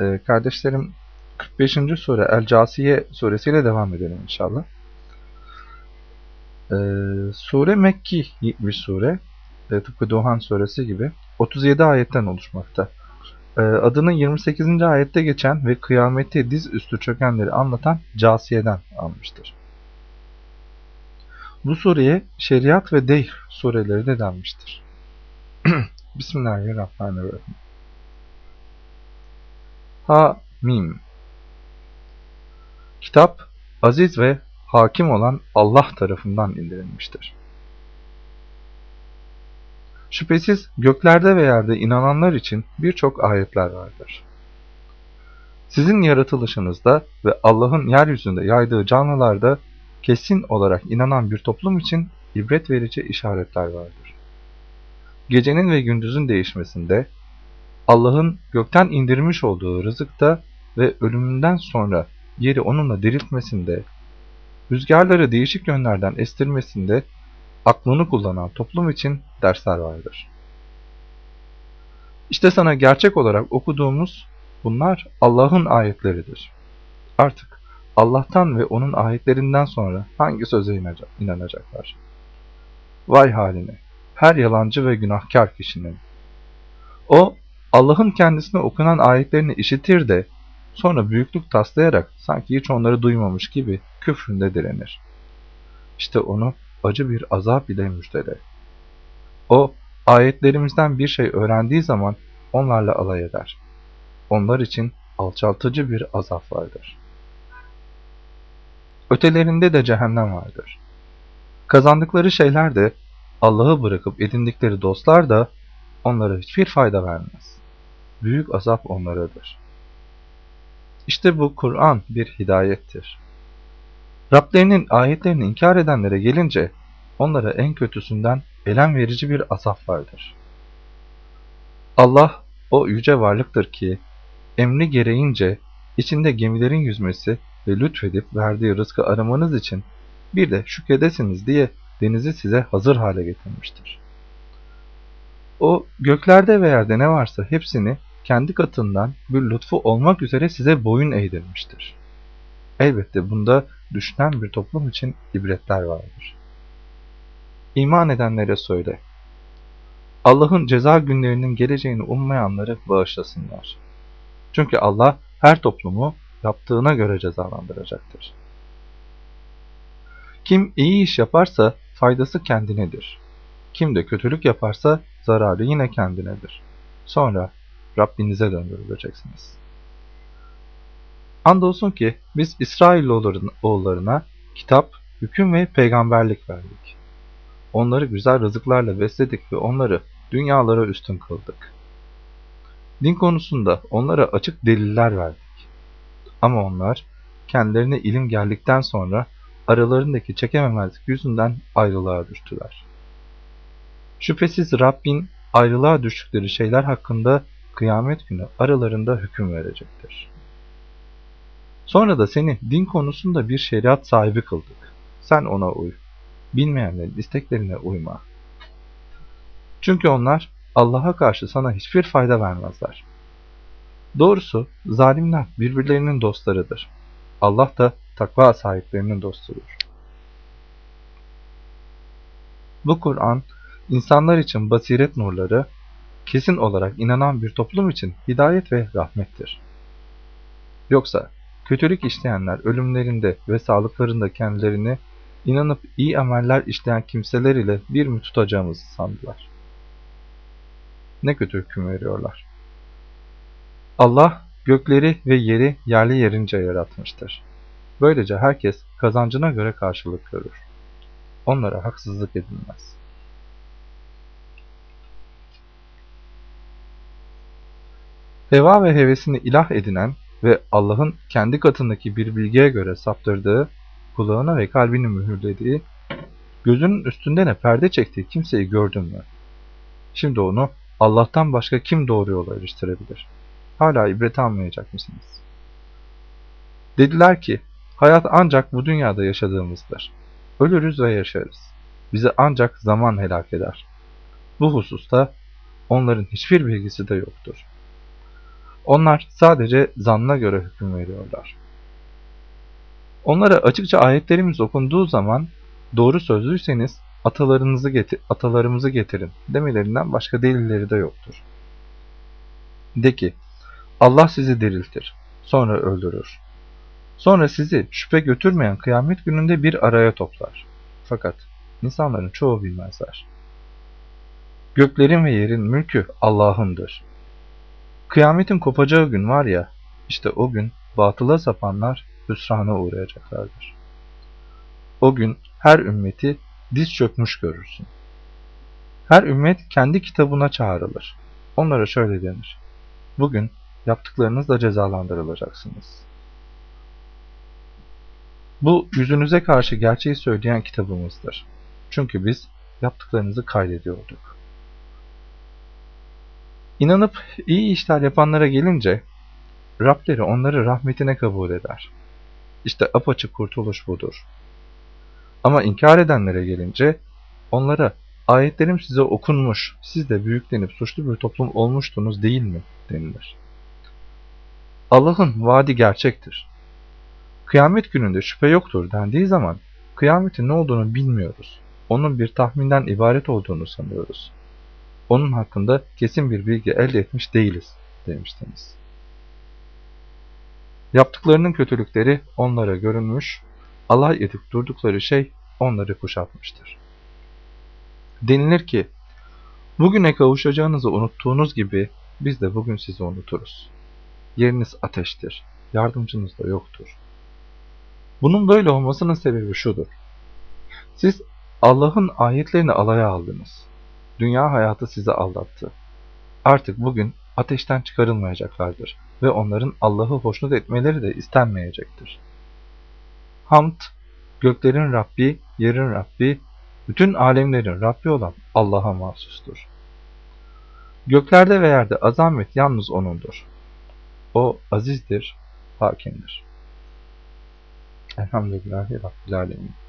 Ee, kardeşlerim 45. sure El Casiye suresiyle devam edelim inşallah. Ee, sure Mekki bir sure. E, tıpkı Doğan suresi gibi 37 ayetten oluşmakta. E, adını 28. ayette geçen ve kıyameti diz üstü çökenleri anlatan Casiye'den almıştır. Bu sureye şeriat ve deyh sureleri de denmiştir. Bismillahirrahmanirrahim. Ha Mim Kitap, aziz ve hakim olan Allah tarafından indirilmiştir. Şüphesiz göklerde ve yerde inananlar için birçok ayetler vardır. Sizin yaratılışınızda ve Allah'ın yeryüzünde yaydığı canlılarda kesin olarak inanan bir toplum için ibret verici işaretler vardır. Gecenin ve gündüzün değişmesinde, Allah'ın gökten indirmiş olduğu rızıkta ve ölümünden sonra yeri onunla diriltmesinde, rüzgarları değişik yönlerden estirmesinde aklını kullanan toplum için dersler vardır. İşte sana gerçek olarak okuduğumuz bunlar Allah'ın ayetleridir. Artık Allah'tan ve onun ayetlerinden sonra hangi söze inanacaklar? Vay haline! Her yalancı ve günahkar kişinin. O, Allah'ın kendisine okunan ayetlerini işitir de, sonra büyüklük taslayarak sanki hiç onları duymamış gibi küfründe direnir. İşte onu acı bir azap ile müjdele. O, ayetlerimizden bir şey öğrendiği zaman onlarla alay eder. Onlar için alçaltıcı bir azap vardır. Ötelerinde de cehennem vardır. Kazandıkları şeyler de Allah'ı bırakıp edindikleri dostlar da onlara hiçbir fayda vermez. Büyük azap onlaradır. İşte bu Kur'an bir hidayettir. Rablerinin ayetlerini inkar edenlere gelince onlara en kötüsünden elem verici bir azap vardır. Allah o yüce varlıktır ki emri gereğince içinde gemilerin yüzmesi ve lütfedip verdiği rızkı aramanız için bir de şükredesiniz diye denizi size hazır hale getirmiştir. O göklerde ve yerde ne varsa hepsini kendi katından bir lütfu olmak üzere size boyun eğdirmiştir. Elbette bunda düşünen bir toplum için ibretler vardır. İman edenlere söyle. Allah'ın ceza günlerinin geleceğini ummayanları bağışlasınlar. Çünkü Allah her toplumu yaptığına göre cezalandıracaktır. Kim iyi iş yaparsa faydası kendinedir. Kim de kötülük yaparsa zararı yine kendinedir. Sonra Rabbinize döndürüleceksiniz. Andolsun ki biz İsrailoğullarına kitap, hüküm ve peygamberlik verdik. Onları güzel rızıklarla besledik ve onları dünyalara üstün kıldık. Din konusunda onlara açık deliller verdik. Ama onlar kendilerine ilim geldikten sonra aralarındaki çekememezlik yüzünden ayrılığa düştüler. Şüphesiz Rabbin ayrılığa düştükleri şeyler hakkında kıyamet günü aralarında hüküm verecektir. Sonra da seni din konusunda bir şeriat sahibi kıldık. Sen ona uy. Bilmeyenlerin isteklerine uyma. Çünkü onlar Allah'a karşı sana hiçbir fayda vermezler. Doğrusu zalimler birbirlerinin dostlarıdır. Allah da takva sahiplerinin dostudur. Bu Kur'an, insanlar için basiret nurları, kesin olarak inanan bir toplum için hidayet ve rahmettir. Yoksa kötülük işleyenler ölümlerinde ve sağlıklarında kendilerini inanıp iyi ameller işleyen kimseler ile bir mi tutacağımızı sandılar. Ne kötü hüküm veriyorlar. Allah gökleri ve yeri yerli yerince yaratmıştır. Böylece herkes kazancına göre karşılık görür. Onlara haksızlık edilmez. Heva ve hevesini ilah edinen ve Allah'ın kendi katındaki bir bilgiye göre saptırdığı, kulağına ve kalbini mühürlediği, gözünün üstünde ne perde çektiği kimseyi gördün mü? Şimdi onu Allah'tan başka kim doğru yola eriştirebilir? Hala ibret almayacak mısınız? Dediler ki, hayat ancak bu dünyada yaşadığımızdır. Ölürüz ve yaşarız. Bizi ancak zaman helak eder. Bu hususta onların hiçbir bilgisi de yoktur. Onlar sadece zannına göre hüküm veriyorlar. Onlara açıkça ayetlerimiz okunduğu zaman doğru sözlüyseniz atalarınızı getir, atalarımızı getirin demelerinden başka delilleri de yoktur. De ki, Allah sizi diriltir, sonra öldürür. Sonra sizi şüphe götürmeyen kıyamet gününde bir araya toplar. Fakat insanların çoğu bilmezler. Göklerin ve yerin mülkü Allah'ındır. Kıyametin kopacağı gün var ya, işte o gün batıla sapanlar hüsrana uğrayacaklardır. O gün her ümmeti diz çökmüş görürsün. Her ümmet kendi kitabına çağrılır. Onlara şöyle denir. Bugün yaptıklarınızla cezalandırılacaksınız. Bu yüzünüze karşı gerçeği söyleyen kitabımızdır. Çünkü biz yaptıklarınızı kaydediyorduk. İnanıp iyi işler yapanlara gelince Rableri onları rahmetine kabul eder. İşte apaçık kurtuluş budur. Ama inkar edenlere gelince onlara ayetlerim size okunmuş, siz de büyüklenip suçlu bir toplum olmuştunuz değil mi denilir. Allah'ın vaadi gerçektir. Kıyamet gününde şüphe yoktur dendiği zaman kıyametin ne olduğunu bilmiyoruz. Onun bir tahminden ibaret olduğunu sanıyoruz. Onun hakkında kesin bir bilgi elde etmiş değiliz demiştiniz. Yaptıklarının kötülükleri onlara görünmüş, alay edip durdukları şey onları kuşatmıştır. Denilir ki, bugüne kavuşacağınızı unuttuğunuz gibi biz de bugün sizi unuturuz. Yeriniz ateştir, yardımcınız da yoktur. Bunun böyle olmasının sebebi şudur. Siz Allah'ın ayetlerini alaya aldınız. Dünya hayatı sizi aldattı. Artık bugün ateşten çıkarılmayacaklardır ve onların Allah'ı hoşnut etmeleri de istenmeyecektir. Hamd, göklerin Rabbi, yerin Rabbi, bütün alemlerin Rabbi olan Allah'a mahsustur. Göklerde ve yerde azamet yalnız O'nundur. O azizdir, hakimdir. Elhamdülillahi Rabbil Alemin.